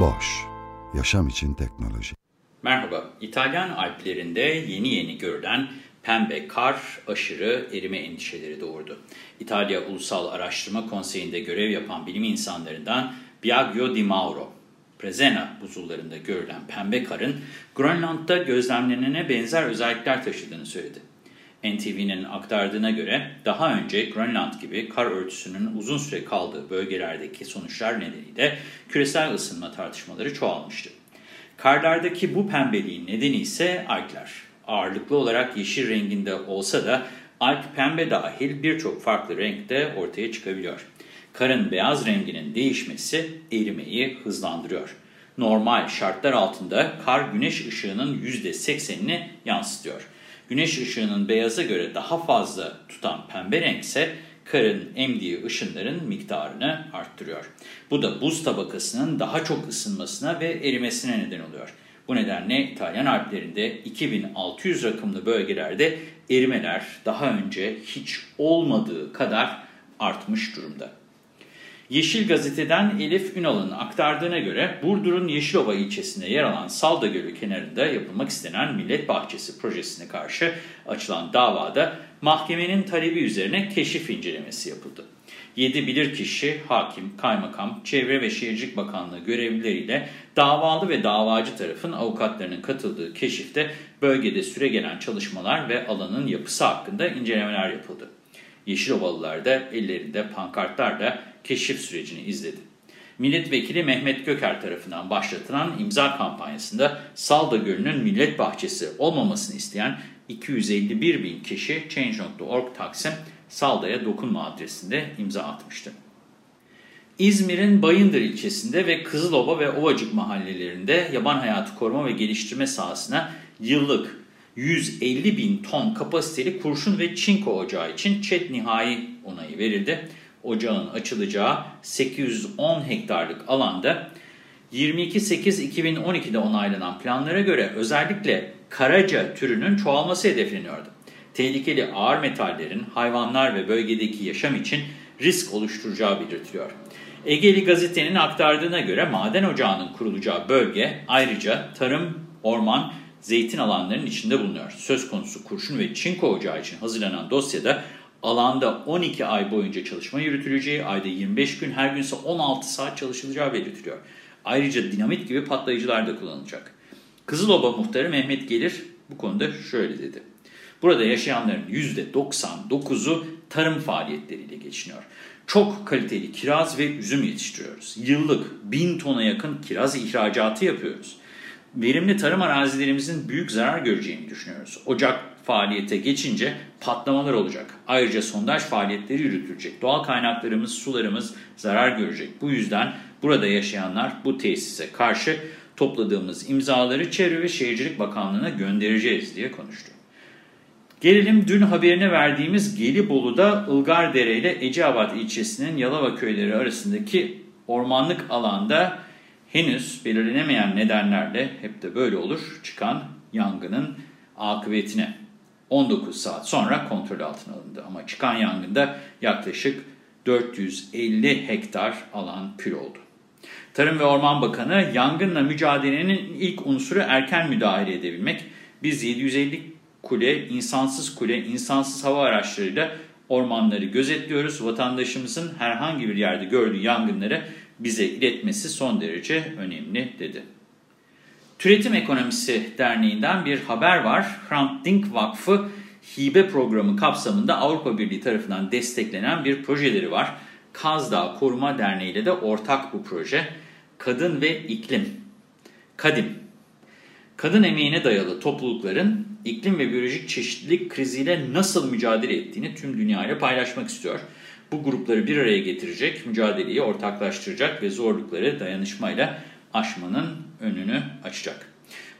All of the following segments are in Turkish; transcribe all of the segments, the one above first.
Boş, yaşam için teknoloji. Merhaba, İtalyan Alplerinde yeni yeni görülen pembe kar aşırı erime endişeleri doğurdu. İtalya Ulusal Araştırma Konseyi'nde görev yapan bilim insanlarından Biagio Di Mauro, Prezena buzullarında görülen pembe karın Grönland'da gözlemlenene benzer özellikler taşıdığını söyledi. NTV'nin aktardığına göre daha önce Grönland gibi kar örtüsünün uzun süre kaldığı bölgelerdeki sonuçlar nedeniyle küresel ısınma tartışmaları çoğalmıştı. Karlardaki bu pembeliğin nedeni ise algler. Ağırlıklı olarak yeşil renginde olsa da alg pembe dahil birçok farklı renkte ortaya çıkabiliyor. Karın beyaz renginin değişmesi erimeyi hızlandırıyor. Normal şartlar altında kar güneş ışığının %80'ini yansıtıyor. Güneş ışığının beyaza göre daha fazla tutan pembe renk ise karın emdiği ışınların miktarını arttırıyor. Bu da buz tabakasının daha çok ısınmasına ve erimesine neden oluyor. Bu nedenle İtalyan Alplerinde 2600 rakımlı bölgelerde erimeler daha önce hiç olmadığı kadar artmış durumda. Yeşil Gazete'den Elif Ünal'ın aktardığına göre Burdur'un Yeşilova ilçesinde yer alan Salda Gölü kenarında yapılmak istenen Millet Bahçesi projesine karşı açılan davada mahkemenin talebi üzerine keşif incelemesi yapıldı. 7 bilirkişi, hakim, kaymakam, Çevre ve Şehircilik Bakanlığı görevlileriyle davalı ve davacı tarafın avukatlarının katıldığı keşifte bölgede süre gelen çalışmalar ve alanın yapısı hakkında incelemeler yapıldı. Yeşilovalılar da ellerinde pankartlarla keşif sürecini izledi. Milletvekili Mehmet Göker tarafından başlatılan imza kampanyasında Salda Gölü'nün millet bahçesi olmamasını isteyen 251 bin kişi Change.org Taksim Salda'ya dokunma adresinde imza atmıştı. İzmir'in Bayındır ilçesinde ve Kızılova ve Ovacık mahallelerinde yaban hayatı koruma ve geliştirme sahasına yıllık 150 bin ton kapasiteli kurşun ve çinko ocağı için ÇED nihai onayı verildi. Ocağın açılacağı 810 hektarlık alanda 22.8.2012'de onaylanan planlara göre özellikle karaca türünün çoğalması hedefleniyordu. Tehlikeli ağır metallerin hayvanlar ve bölgedeki yaşam için risk oluşturacağı belirtiliyor. Egeli gazetenin aktardığına göre maden ocağının kurulacağı bölge ayrıca tarım, orman, zeytin alanlarının içinde bulunuyor. Söz konusu kurşun ve çinko ocağı için hazırlanan dosyada alanda 12 ay boyunca çalışma yürütüleceği, ayda 25 gün her gün ise 16 saat çalışılacağı belirtiliyor. Ayrıca dinamit gibi patlayıcılar da kullanılacak. Kızıloba muhtarı Mehmet Gelir bu konuda şöyle dedi. Burada yaşayanların %99'u tarım faaliyetleriyle geçiniyor. Çok kaliteli kiraz ve üzüm yetiştiriyoruz. Yıllık 1000 tona yakın kiraz ihracatı yapıyoruz. Verimli tarım arazilerimizin büyük zarar göreceğini düşünüyoruz. Ocak faaliyete geçince patlamalar olacak. Ayrıca sondaj faaliyetleri yürütülecek. Doğal kaynaklarımız, sularımız zarar görecek. Bu yüzden burada yaşayanlar bu tesise karşı topladığımız imzaları Çevre ve Şehircilik Bakanlığı'na göndereceğiz diye konuştu. Gelelim dün haberine verdiğimiz Gelibolu'da Ilgardere ile Eceabat ilçesinin Yalova köyleri arasındaki ormanlık alanda henüz belirlenemeyen nedenlerle hep de böyle olur çıkan yangının akıbetine 19 saat sonra kontrol altına alındı. Ama çıkan yangında yaklaşık 450 hektar alan kül oldu. Tarım ve Orman Bakanı yangınla mücadelenin ilk unsuru erken müdahale edebilmek. Biz 750 kule, insansız kule, insansız hava araçlarıyla ormanları gözetliyoruz. Vatandaşımızın herhangi bir yerde gördüğü yangınları bize iletmesi son derece önemli dedi. Türetim Ekonomisi Derneği'nden bir haber var. Hrant Dink Vakfı hibe programı kapsamında Avrupa Birliği tarafından desteklenen bir projeleri var. Kazdağ Koruma Derneği ile de ortak bu proje. Kadın ve iklim. Kadim. Kadın emeğine dayalı toplulukların iklim ve biyolojik çeşitlilik kriziyle nasıl mücadele ettiğini tüm dünyayla paylaşmak istiyor. bu grupları bir araya getirecek, mücadeleyi ortaklaştıracak ve zorlukları dayanışmayla aşmanın önünü açacak.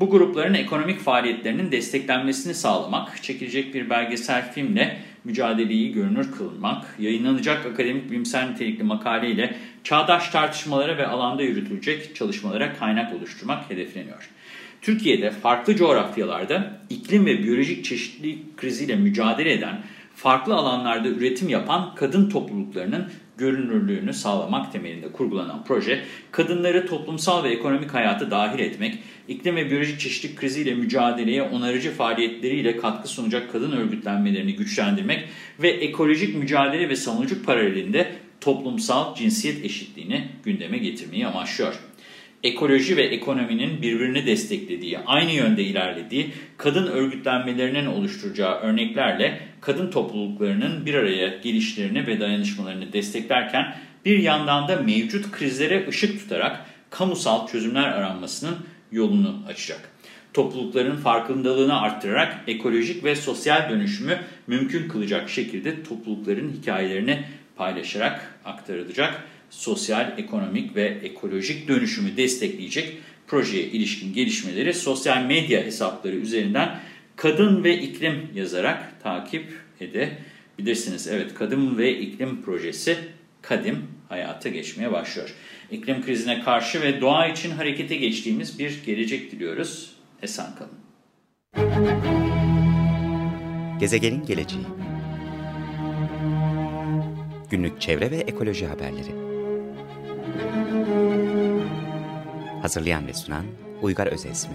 Bu grupların ekonomik faaliyetlerinin desteklenmesini sağlamak, çekilecek bir belgesel filmle mücadeleyi görünür kılmak, yayınlanacak akademik bilimsel nitelikli makaleyle çağdaş tartışmalara ve alanda yürütülecek çalışmalara kaynak oluşturmak hedefleniyor. Türkiye'de farklı coğrafyalarda iklim ve biyolojik çeşitlilik kriziyle mücadele eden, farklı alanlarda üretim yapan kadın topluluklarının görünürlüğünü sağlamak temelinde kurgulanan proje, kadınları toplumsal ve ekonomik hayata dahil etmek, iklim ve biyolojik çeşitlilik kriziyle mücadeleye onarıcı faaliyetleriyle katkı sunacak kadın örgütlenmelerini güçlendirmek ve ekolojik mücadele ve savunuculuk paralelinde toplumsal cinsiyet eşitliğini gündeme getirmeyi amaçlıyor. Ekoloji ve ekonominin birbirini desteklediği, aynı yönde ilerlediği, kadın örgütlenmelerinin oluşturacağı örneklerle kadın topluluklarının bir araya gelişlerini ve dayanışmalarını desteklerken bir yandan da mevcut krizlere ışık tutarak kamusal çözümler aranmasının yolunu açacak. Toplulukların farkındalığını arttırarak ekolojik ve sosyal dönüşümü mümkün kılacak şekilde toplulukların hikayelerini paylaşarak aktarılacak sosyal, ekonomik ve ekolojik dönüşümü destekleyecek projeye ilişkin gelişmeleri sosyal medya hesapları üzerinden kadın ve iklim yazarak takip edebilirsiniz. Evet, kadın ve iklim projesi kadim hayata geçmeye başlıyor. İklim krizine karşı ve doğa için harekete geçtiğimiz bir gelecek diliyoruz. Esen kalın. Gezegenin geleceği Günlük çevre ve ekoloji haberleri Hazırlayan ve sunan Uygar Özesmi